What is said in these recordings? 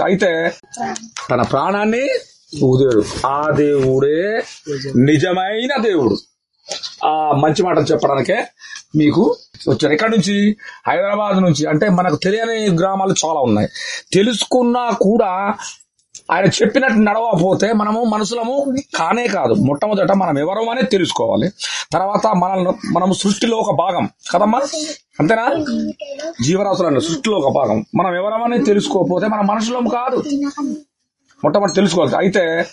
అయితే తన ప్రాణాన్ని ఊదేడు. ఆ దేవుడే నిజమైన దేవుడు. ఆ మంచి మాటలు చెప్పడానికే మీకు వచ్చారు. ఎక్కడి నుంచి? హైదరాబాద్ నుంచి. అంటే మనకు తెలియని గ్రామాలు చాలా ఉన్నాయి. తెలుసుకున్నా కూడా ఆయన చెప్పినట్టు నడవకపోతే మనము మనుషులము కానే కాదు. మొట్టమొదట మనం ఎవరు అనేది తెలుసుకోవాలి. తర్వాత మనల్ని మనము సృష్టిలో ఒక భాగం. కదమ్మా? అంతేనా? జీవరాశులు సృష్టిలో ఒక భాగం. మనం ఎవరమని తెలుసుకోకపోతే మన మనుషులం కాదు. మొట్టమొదటి తెలుసుకోవాలి. అయితే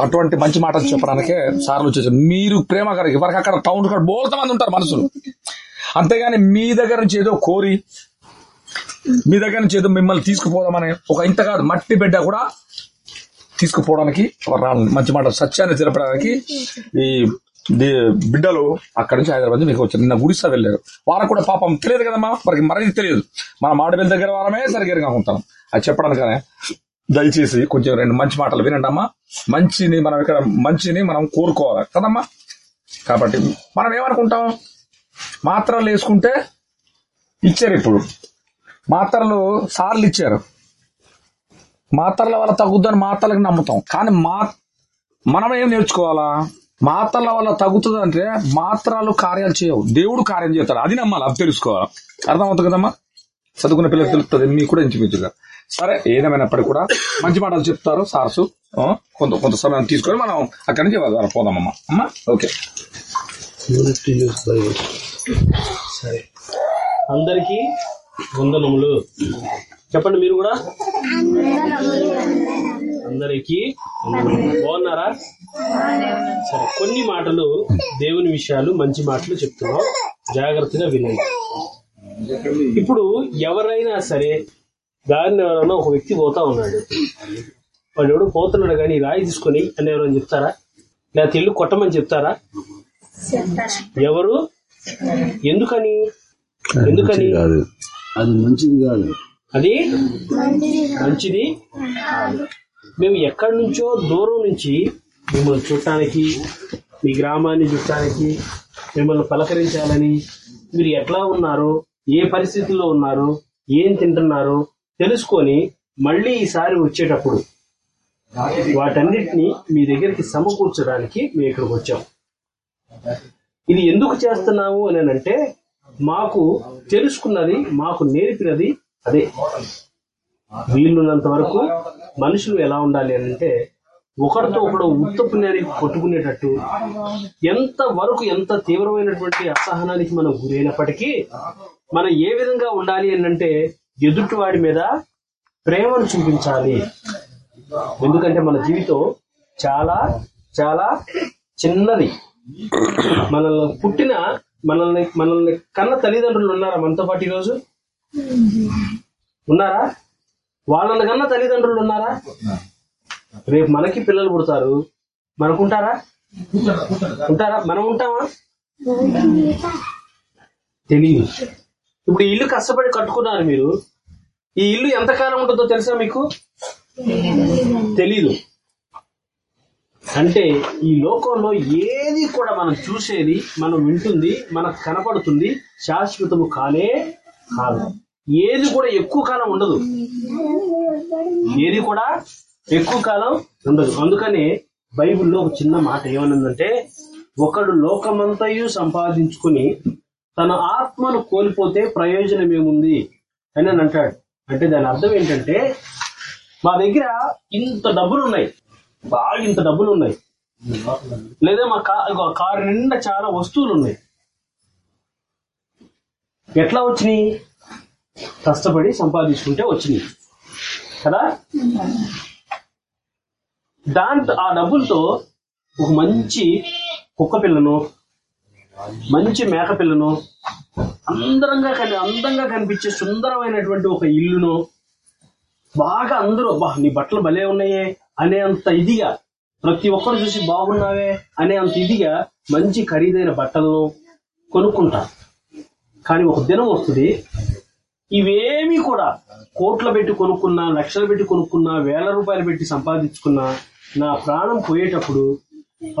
అటువంటి మంచి మాటలు చెప్పడానికే సార్లు వచ్చేసారు. మీరు ప్రేమ గారికి వరకు అక్కడ టౌన్ కాడ బోల్త మంది ఉంటారు మనుషులు. అంతేగాని మీ దగ్గర నుంచి ఏదో కోరి మీ దగ్గర నుంచి ఏదో మిమ్మల్ని తీసుకుపోదామని ఒక ఇంత కాదు మట్టి బిడ్డ కూడా తీసుకుపోవడానికి రాను మంచి మాట సత్యాన్ని తెలపడానికి ఈ బిడ్డలు అక్కడి నుంచి హైదరాబాద్ మీకు వచ్చారు. నిన్న గుడిసా వెళ్ళారు. వాళ్ళకు కూడా పాపం తెలియదు కదమ్మా. మనకి మరీ తెలియదు. మన మాడబిల్ దగ్గర వారమే సరిగ్గా ఉంటాం. అది చెప్పడానికనే దయచేసి కొంచెం రెండు మంచి మాటలు వినండి అమ్మా. మంచిని మనం ఇక్కడ మంచిని మనం కోరుకోవాలి. కదమ్మా. కాబట్టి మనం ఏమనుకుంటాం? మాత్రలు వేసుకుంటే ఇచ్చారు ఇప్పుడు. మాత్రలు సార్లు ఇచ్చారు. మాత్రల వల్ల తగ్గుద్దని మాత్రలకు నమ్ముతాం. కానీ మా మనం ఏం నేర్చుకోవాలా? మాత్రల వల్ల తగ్గుతుంది అంటే మాత్రలు కార్యాలు చేయవు. దేవుడు కార్యం చేస్తాడు. అది నమ్మాలి అది తెలుసుకోవాలి. అర్థమవుతుంది కదమ్మా? చదువుకున్న పిల్లలకు తెలుస్తుంది మీకు కూడా ఇంచుమించుగా. సరే ఏదేమైనప్పటికీ కూడా మంచి మాటలు చెప్తారు సార్సు. కొంత కొంత సమయం తీసుకొని మనం అక్కడి నుంచి వెళ్దాం, పోదామమ్మా. అమ్మా ఓకే. సరే. అందరికీ వందనములు. చెప్పండి మీరు కూడా. అందరికీ. బాగున్నారా? సరే కొన్ని మాటలు దేవుని విషయాలు మంచి మాటలు చెప్తున్నాం. జాగ్రత్తగా వినండి. ఇప్పుడు ఎవరైనా సరే దారిని ఎవరైనా ఒక వ్యక్తి పోతా ఉన్నాడు. వాడు ఎవడు పోతున్నాడు కానీ రాయి తీసుకొని అని ఎవరైనా చెప్తారా? లేకపోతే ఇల్లు కొట్టమని చెప్తారా? ఎవరు? ఎందుకని? ఎందుకని? కాదు. అది మంచిది కాదు. అది? మంచిది. మేము ఎక్కడి నుంచో దూరం నుంచి మిమ్మల్ని చూడటానికి మీ గ్రామాన్ని చూడటానికి మిమ్మల్ని పలకరించాలని మీరు ఎట్లా ఉన్నారో ఏ పరిస్థితుల్లో ఉన్నారో ఏం తింటున్నారో తెలుసుకొని మళ్ళీ ఈసారి వచ్చేటప్పుడు వాటన్నిటిని మీ దగ్గరికి సమకూర్చడానికి మేము ఇక్కడికి వచ్చాం. ఇది ఎందుకు చేస్తున్నాము అని అంటే మాకు తెలుసుకున్నది మాకు నేర్పినది అదే. వీళ్ళున్నంత వరకు మనుషులు ఎలా ఉండాలి అంటే ఒకరితో ఒకడు ఉత్తపుణ్యానికి కొట్టుకునేటట్టు ఎంత వరకు ఎంత తీవ్రమైనటువంటి అసహనానికి మనం గురైనప్పటికీ మనం ఏ విధంగా ఉండాలి అంటే ఎదుటివాడి మీద ప్రేమను చూపించాలి. ఎందుకంటే మన జీవితం చాలా చాలా చిన్నది. మనల్ని పుట్టిన మనల్ని మనల్ని కన్న తల్లిదండ్రులు ఉన్నారా మనతో పాటు ఈరోజు? ఉన్నారా? వాళ్ళని కన్న తల్లిదండ్రులు ఉన్నారా? రేపు మనకి పిల్లలు పుడతారు. మనకుంటారా? ఉంటారా? మనం ఉంటామా? తెలియదు ఇప్పుడు ఈ ఇల్లు కష్టపడి కట్టుకున్నారు మీరు. ఈ ఇల్లు ఎంతకాలం ఉంటుందో తెలుసా మీకు? తెలీదు. అంటే ఈ లోకంలో ఏది కూడా మనం చూసేది మనం వింటుంది మనకు కనపడుతుంది శాశ్వతము కానే కాదు. ఏది కూడా ఎక్కువ కాలం ఉండదు. ఏది కూడా ఎక్కువ కాలం ఉండదు. అందుకనే బైబిల్లో ఒక చిన్న మాట ఏమనుందంటే ఒకడు లోకమంతయు సంపాదించుకుని తన ఆత్మను కోల్పోతే ప్రయోజనం ఏముంది అని అని అంటాడు. అంటే దాని అర్థం ఏంటంటే మా దగ్గర ఇంత డబ్బులు ఉన్నాయి బాగా ఇంత డబ్బులు ఉన్నాయి లేదా మా కా కారు నిండా చాలా వస్తువులు ఉన్నాయి ఎట్లా వచ్చినాయి? కష్టపడి సంపాదించుకుంటే వచ్చినాయి. కదా? దాంతో ఆ డబ్బులతో ఒక మంచి కుక్క పిల్లను మంచి మేక పిల్లను అందరంగా కని అందంగా కనిపించే సుందరమైనటువంటి ఒక ఇల్లును బాగా అందరూ బా నీ బట్టలు భలే ఉన్నాయే. అనే అంత ఇదిగా ప్రతి ఒక్కరు చూసి బాగున్నావే అనే అంత ఇదిగా మంచి ఖరీదైన బట్టలను కొనుక్కుంటారు కానీ ఒక దినం వస్తుంది ఇవేమీ కూడా కోట్ల పెట్టి కొనుక్కున్నా లక్షలు పెట్టి కొనుక్కున్నా వేల రూపాయలు పెట్టి సంపాదించుకున్నా నా ప్రాణం పోయేటప్పుడు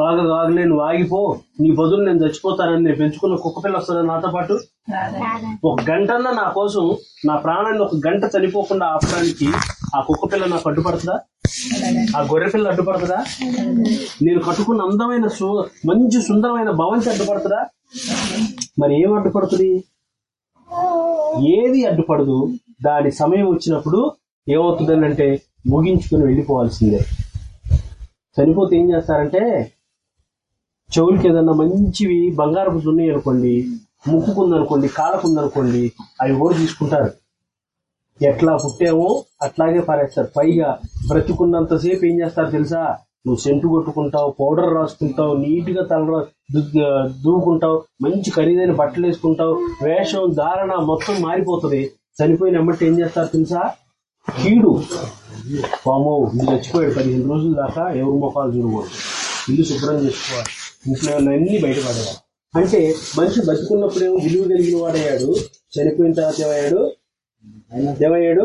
ఆగ ఆగలే నువ్వు ఆగిపో నీ బదులు నేను చచ్చిపోతానని నేను పెంచుకున్న కుక్క పిల్ల వస్తుందా నాతో పాటు? ఒక గంటన్నా నా కోసం నా ప్రాణాన్ని ఒక గంట చనిపోకుండా ఆపడానికి ఆ కుక్క పిల్ల నాకు అడ్డుపడుతుందా? ఆ గొర్రె పిల్ల అడ్డుపడుతుందా నేను కట్టుకున్న అందమైన సు- మంచి సుందరమైన భవంతి అడ్డుపడుతుందా మరి ఏం అడ్డుపడుతుంది ఏది అడ్డుపడదు దాని సమయం వచ్చినప్పుడు ఏమవుతుందని అంటే ముగించుకుని వెళ్ళిపోవాల్సిందే. చనిపోతే ఏం చేస్తారంటే చెవులకి ఏదన్నా మంచివి బంగారపు ఉన్నాయి అనుకోండి ముక్కుకుందనుకోండి కాలకుందనుకోండి అవి కూడా తీసుకుంటారు. ఎట్లా పుట్టావో అట్లాగే పారేస్తారు. పైగా బ్రతుకున్నంతసేపు ఏం చేస్తారు తెలుసా? నువ్వు సెంటు కొట్టుకుంటావు పౌడర్ రాసుకుంటావు నీట్గా తల దూకుంటావు మంచి ఖరీదైన బట్టలు వేసుకుంటావు వేషం ధారణ మొత్తం మారిపోతుంది. చనిపోయిన ఎమ్మటి ఏం చేస్తారు తెలుసా? కీడు. పాము నువ్వు చచ్చిపోయాడు. పదిహేను రోజుల దాకా ఎవరు మొఖాలు చూడకూడదు. ఇల్లు శుభ్రం చేసుకోవాలి. ఇంట్లో అన్ని బయటపడేవాడు అంటే మనిషి బతుకున్నప్పుడేమో విలువ కలిగిన వాడయ్యాడు చనిపోయిన తర్వాత ఏమయ్యాడు ఏమయ్యాడు?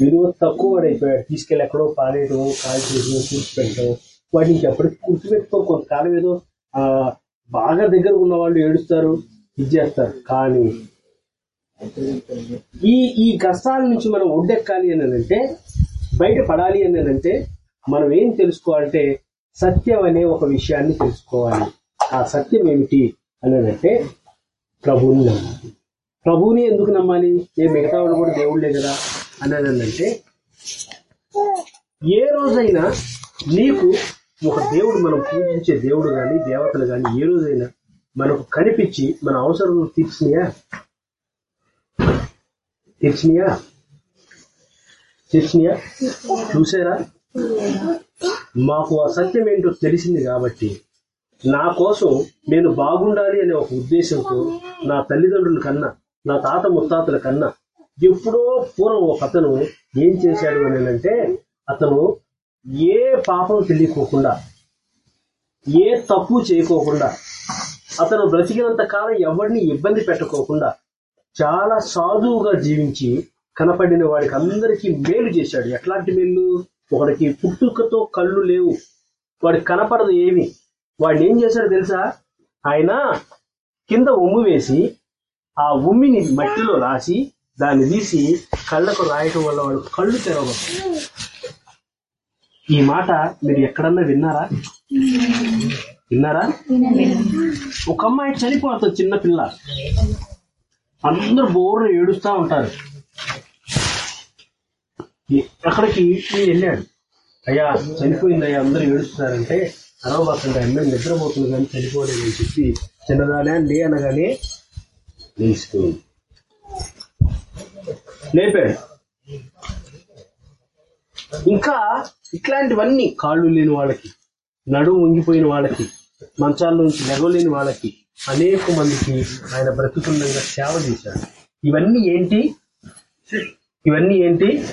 విలువ తక్కువ వాడైపోయాడు తీసుకెళ్ళి ఎక్కడో పారేయడం కాల్ చేయడం కూర్చిపెట్టడం వాటిని ఎప్పటికీ కూర్చిపెట్టుకో కొంతకాలం ఏదో ఆ బాగా దగ్గర ఉన్న వాళ్ళు ఏడుస్తారు ఇది చేస్తారు. కానీ ఈ ఈ కష్టాల నుంచి మనం ఒడ్డెక్కాలి అని అంటే బయట పడాలి అని అంటే మనం ఏం తెలుసుకోవాలంటే సత్యం అనే ఒక విషయాన్ని తెలుసుకోవాలి. ఆ సత్యం ఏమిటి? అని అంటే ప్రభువుని నమ్మాలి ప్రభువుని ఎందుకు నమ్మాలి? ఏ మిగతా వాళ్ళు కూడా దేవుళ్ళే కదా అనేది అంటే ఏ రోజైనా నీకు ఒక దేవుడు మనం పూజించే దేవుడు కానీ దేవతలు కానీ ఏ రోజైనా మనకు కనిపించి మన అవసరం తీర్చినయా? తీర్చినయా? తీర్చినయా? చూసారా మాకు ఆ సత్యం ఏంటో తెలిసింది కాబట్టి నా కోసం నేను బాగుండాలి అనే ఒక ఉద్దేశంతో నా తల్లిదండ్రుల కన్నా నా తాత ముత్తాతల కన్నా ఎప్పుడో పూర్వం ఒక అతను ఏం చేశాడు అని అంటే అతను ఏ పాపం తెలియకోకుండా ఏ తప్పు చేయకోకుండా అతను బ్రతికినంత కాలం ఎవరిని ఇబ్బంది పెట్టకోకుండా చాలా సాధువుగా జీవించి కనపడిన వాడికి అందరికీ మేలు చేశాడు. ఎట్లాంటి మేలు? ఒకడికి పుట్టుకతో కళ్ళు లేవు. వాడికి కనపడదు ఏమి. వాడిని ఏం చేశాడు తెలుసా? ఆయన కింద ఉమ్ము వేసి ఆ ఉమ్మిని మట్టిలో రాసి దాన్ని తీసి కళ్ళకు రాయటం వల్ల వాడు కళ్ళు తెరవబడతాయి ఈ మాట మీరు ఎక్కడన్నా విన్నారా? విన్నారా? ఒక అమ్మాయి చనిపోతుంది చిన్న పిల్ల. అందరూ బోర్లు ఏడుస్తా ఉంటారు. అక్కడికి వెళ్ళాడు? అయ్యా చనిపోయింది అయ్యా అందరూ ఏడుస్తున్నారంటే అరవబాకండి అమ్మాయి నిద్రపోతుంది కానీ చనిపోలేదు అని చెప్పి చిన్నదానే లే అనగానే లేచిపోయింది లేపాడు ఇంకా ఇట్లాంటివన్నీ కాళ్ళు లేని వాళ్ళకి నడుము ఉంగిపోయిన వాళ్ళకి మంచాల నుంచి లెగలేని వాళ్ళకి అనేక మందికి ఆయన బ్రతుకుండంగా సేవ చేశాడు. ఇవన్నీ ఏంటి? ఇవన్నీ ఏంటి?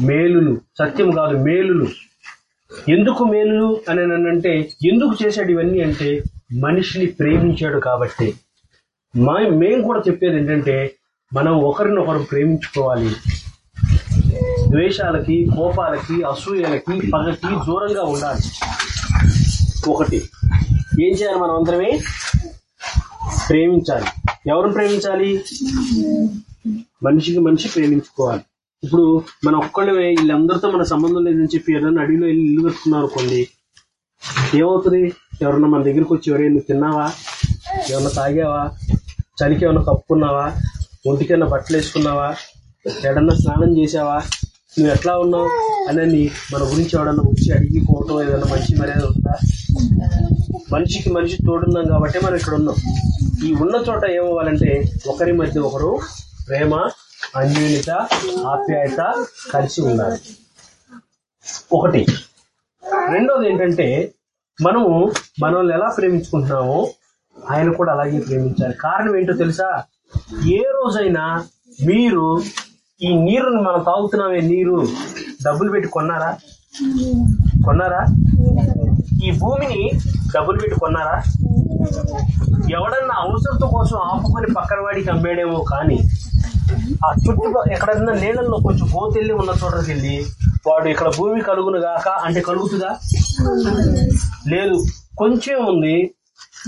మేలులు. సత్యం కాదు మేలులు. ఎందుకు మేలులు అని అంటే ఎందుకు చేశాడు ఇవన్నీ అంటే మనిషిని ప్రేమించాడు కాబట్టి. మా మేము కూడా చెప్పేది ఏంటంటే మనం ఒకరినొకరు ప్రేమించుకోవాలి. ద్వేషాలకి కోపాలకి అసూయలకి పగకి దూరంగా ఉండాలి. ఒకటి. ఏం చేయాలి మనం అందరమే? ప్రేమించాలి. ఎవరిని ప్రేమించాలి? మనిషికి మనిషి ప్రేమించుకోవాలి. ఇప్పుడు మన ఒక్కళ్ళమే వీళ్ళందరితో మన సంబంధం లేదని చెప్పి ఎవరైనా అడిగిలో వెళ్ళి ఇల్లు కట్టుకున్నారు అనుకోండి ఏమవుతుంది? ఎవరన్నా మన దగ్గరికి వచ్చి ఎవరైనా నువ్వు తిన్నావా? ఏమన్నా తాగావా? చలికి ఏమైనా కప్పుకున్నావా? ఒంటికైనా బట్టలు వేసుకున్నావా? ఎడన్నా స్నానం చేసావా నువ్వు ఎట్లా ఉన్నావు? అని మన గురించి ఎవడన్నా వచ్చి అడిగిపోవటం ఏదైనా మంచి మర్యాద ఉందా? మనిషికి మనిషి తోడున్నాం కాబట్టి మనం ఇక్కడ ఉన్నాం. ఈ ఉన్న చోట ఏమవ్వాలంటే ఒకరి మధ్య ఒకరు ప్రేమ అన్యోన్యత ఆప్యాయత కలిసి ఉండాలి. ఒకటి. రెండోది ఏంటంటే మనము మనల్ని ఎలా ప్రేమించుకుంటున్నామో ఆయన కూడా అలాగే ప్రేమించారు. కారణం ఏంటో తెలుసా? ఏ రోజైనా మీరు ఈ నీరుని మనం తాగుతున్నామే నీరు డబ్బులు పెట్టి కొన్నారా? కొన్నారా? ఈ భూమిని డబ్బులు పెట్టి కొన్నారా? ఎవడన్నా అవసరత కోసం ఆపుకొని పక్కన వాడికి అమ్మేడేమో కానీ ఆ చుట్టూ ఎక్కడన్నా నీళ్ళల్లో కొంచెం గోతెళ్ళి ఉన్న చోటకి వెళ్ళి వాడు ఇక్కడ భూమి కలుగును గాక అంటే కలుగుతుందా? లేదు. కొంచెం ఉంది.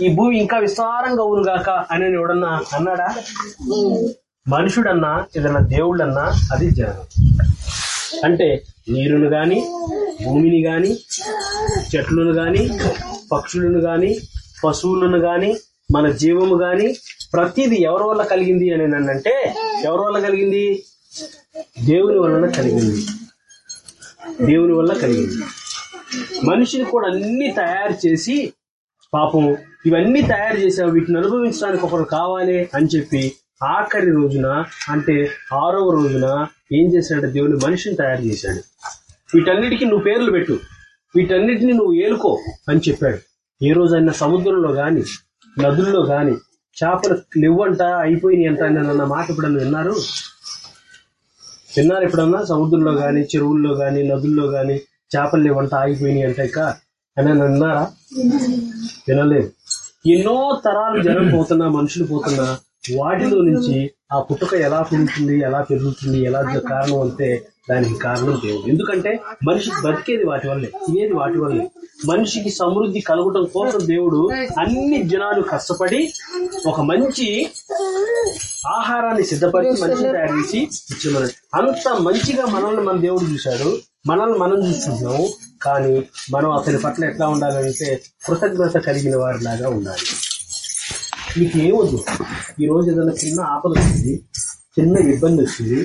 ఈ భూమి ఇంకా విస్తారంగా ఊరుగాక అని ఎవడన్నా అన్నాడా? మనుషుడన్నా ఏదన్నా దేవుళ్ళన్నా అది జనం అంటే నీరును గాని భూమిని గాని చెట్లను గాని పక్షులను గాని పశువులను గాని మన జీవము గాని ప్రతిది ఎవరి వల్ల కలిగింది అని అంటే ఎవరి వల్ల కలిగింది? దేవుని వలన కలిగింది. దేవుని వల్ల కలిగింది. మనిషిని కూడా అన్ని తయారు చేసి పాపం ఇవన్నీ తయారు చేసావు వీటిని అనుభవించడానికి ఒకరు కావాలి అని చెప్పి ఆఖరి రోజున అంటే ఆరవ రోజున ఏం చేశాడు? దేవుని మనిషిని తయారు చేశాడు. వీటన్నిటికీ నువ్వు పేర్లు పెట్టు. వీటన్నిటిని నువ్వు ఏలుకో అని చెప్పాడు. ఏ రోజైనా సముద్రంలో కానీ నదుల్లో కానీ చేపలు లేవంట అయిపోయినాయి అంట అని అన్న మాట ఎప్పుడన్నా విన్నారు? విన్నారు ఎప్పుడన్నా? సముద్రంలో కానీ చెరువుల్లో కానీ నదుల్లో గాని చేపలు లేవంట ఆగిపోయినాయి అంట ఇక? అని వినలేదు. ఎన్నో తరాలు జనం పోతున్నా మనుషులు పోతున్నా వాటిలో నుంచి ఆ పుట్టుక ఎలా పెరుగుతుంది ఎలా పెరుగుతుంది ఎలా కారణం అంటే దానికి కారణం దేవుడు. ఎందుకంటే మనిషి బతికేది వాటి వల్లే తినేది వాటి వల్లే. మనిషికి సమృద్ధి కలగటం కోసం దేవుడు అన్ని జనాలు కష్టపడి ఒక మంచి ఆహారాన్ని సిద్ధపరిచి మనిషిని తయారు చేసి ఇచ్చిన అంత మంచిగా మనల్ని మన దేవుడు చూశాడు. మనల్ని మనం చూస్తున్నాము కానీ మనం అతని పట్ల ఎట్లా ఉండాలంటే కృతజ్ఞత కలిగిన వారిలాగా ఉండాలి. మీకు ఏమొద్దు ఈ రోజు ఏదైనా చిన్న ఆపద వచ్చింది చిన్న ఇబ్బంది వచ్చింది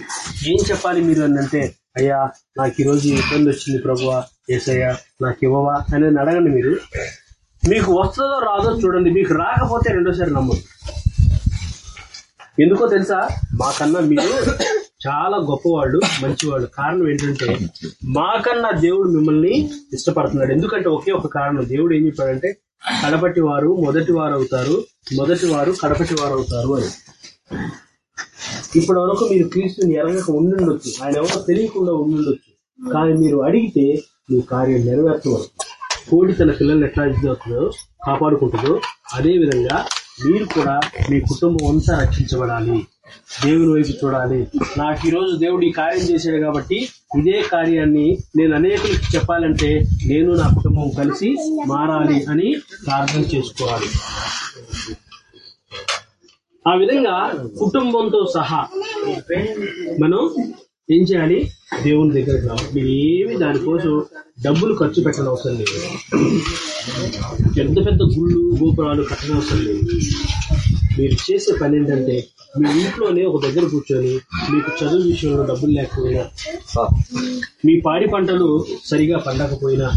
ఏం చెప్పాలి మీరు అంటే అయ్యా నాకు ఈరోజు ఇబ్బంది వచ్చింది ప్రభువా ఏసయ్యా నాకు ఇవ్వవా అనేది అడగండి మీరు. మీకు వస్తుందో రాదో చూడండి మీకు రాకపోతే రెండోసారి నమ్మదు ఎందుకో తెలుసా? మాకన్నా మీరు చాలా గొప్పవాళ్ళు మంచివాళ్ళు కారణం ఏంటంటే మాకన్నా దేవుడు మిమ్మల్ని ఇష్టపడుతున్నాడు. ఎందుకంటే ఒకే ఒక కారణం. దేవుడు ఏం చెప్పాడంటే కడపటి వారు మొదటి వారు అవుతారు మొదటి వారు కడపటి వారు అవుతారు అని. ఇప్పటి వరకు మీరు క్రీస్తుని ఎరగక ఉండుండొచ్చు. ఆయన ఎవరో తెలియకుండా ఉండుండొచ్చు. కానీ మీరు అడిగితే మీ కార్యం నెరవేర్చవచ్చు కోడి తన పిల్లల్ని ఎట్లా ఇద్దవుతుందో కాపాడుకుంటుందో అదే విధంగా మీరు కూడా మీ కుటుంబం అంతా రక్షించబడాలి. దేవుని వైపు చూడాలి. నాకు ఈరోజు దేవుడు ఈ కార్యం చేశాడు కాబట్టి ఇదే కార్యాన్ని నేను అనేకులకు చెప్పాలంటే నేను నా కుటుంబం కలిసి మారాలి అని ప్రార్థన చేసుకోవాలి. ఆ విధంగా కుటుంబంతో సహా మనం ఏం చేయాలి? దేవుని దగ్గరికి రావాలి. మీరు ఏమి దానికోసం డబ్బులు ఖర్చు పెట్టనవసరం అవసరం లేదు. పెద్ద పెద్ద గుళ్ళు గోపురాలు కట్టనవసరం లేదు. మీరు చేసే పని ఏంటంటే మీ ఇంట్లోనే ఒక దగ్గర కూర్చొని మీకు చదువు విషయంలో డబ్బులు లేకపోయినా మీ పాడి పంటలు సరిగా పండకపోయినా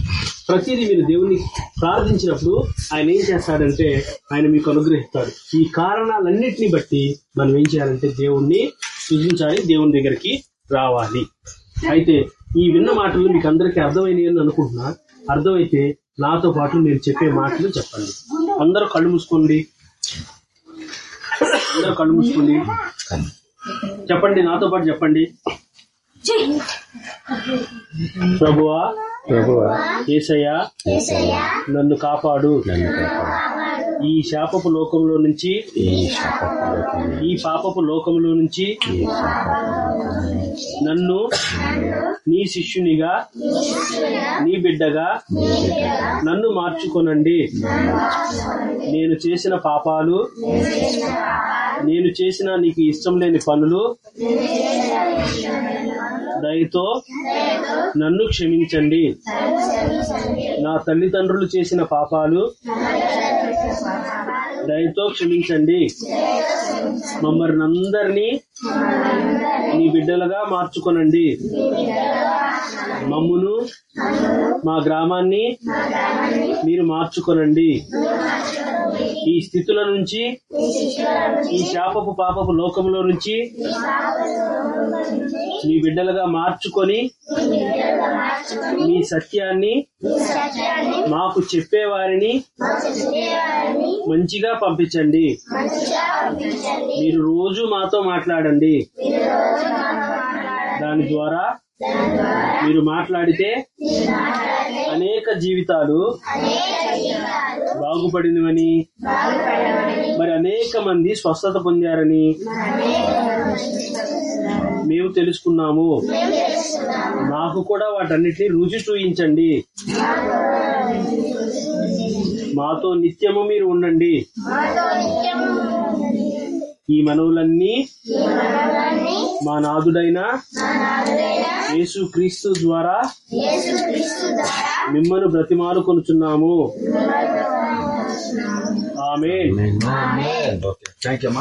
ప్రతిదీ మీరు దేవుని ప్రార్థించినప్పుడు ఆయన ఏం చేస్తాడంటే ఆయన మీకు అనుగ్రహిస్తాడు. ఈ కారణాలన్నిటిని బట్టి మనం ఏం చేయాలంటే దేవుణ్ణి సృజించాలి దేవుని దగ్గరికి రావాలి. అయితే ఈ విన్న మాటలు మీకు అందరికీ అర్థమైనవి అని అనుకుంటున్నా. అర్థమైతే నాతో పాటు నేను చెప్పే మాటలు చెప్పండి. అందరూ కళ్ళు మూసుకోండి. అందరూ కళ్ళు మూసుకోండి చెప్పండి నాతో పాటు చెప్పండి. ప్రభువా ప్రభువా ఏసయ్యా నన్ను కాపాడు. ఈ శాపపు లోకంలో నుంచి ఈ పాపపు లోకంలో నుంచి నన్ను నీ శిష్యునిగా నీ బిడ్డగా నన్ను మార్చుకొనండి. నేను చేసిన పాపాలు నేను చేసిన నీకు ఇష్టం లేని పనులు దయతో నన్ను క్షమించండి. నా తల్లిదండ్రులు చేసిన పాపాలు దయతో క్షమించండి. మమ్మల్ని అందరినీ నీ బిడ్డలుగా మార్చుకొనండి. మమ్మును మా గ్రామాన్ని మీరు మార్చుకొనండి. ఈ స్థితుల నుంచి ఈ శాపపు పాపపు లోకంలో నుంచి మీ బిడ్డలుగా మార్చుకొని మీ సత్యాన్ని మాకు చెప్పేవారిని మంచిగా పంపించండి. మీరు రోజు మాతో మాట్లాడండి. దాని ద్వారా మీరు మాట్లాడితే అనేక జీవితాలు బాగుపడినవని. మరి అనేక మంది స్వస్థత పొందారని మేము తెలుసుకున్నాము. మాకు కూడా వాటన్నిటిని రుచి చూయించండి. మాతో నిత్యము మీరు ఉండండి. ఈ మనవులన్నీ మా నాదుడైన యేసు క్రీస్తు ద్వారా మిమ్మల్ని బ్రతిమాలు కొనుచున్నాము. ఆమె ఓకే థ్యాంక్ యూ అమ్మా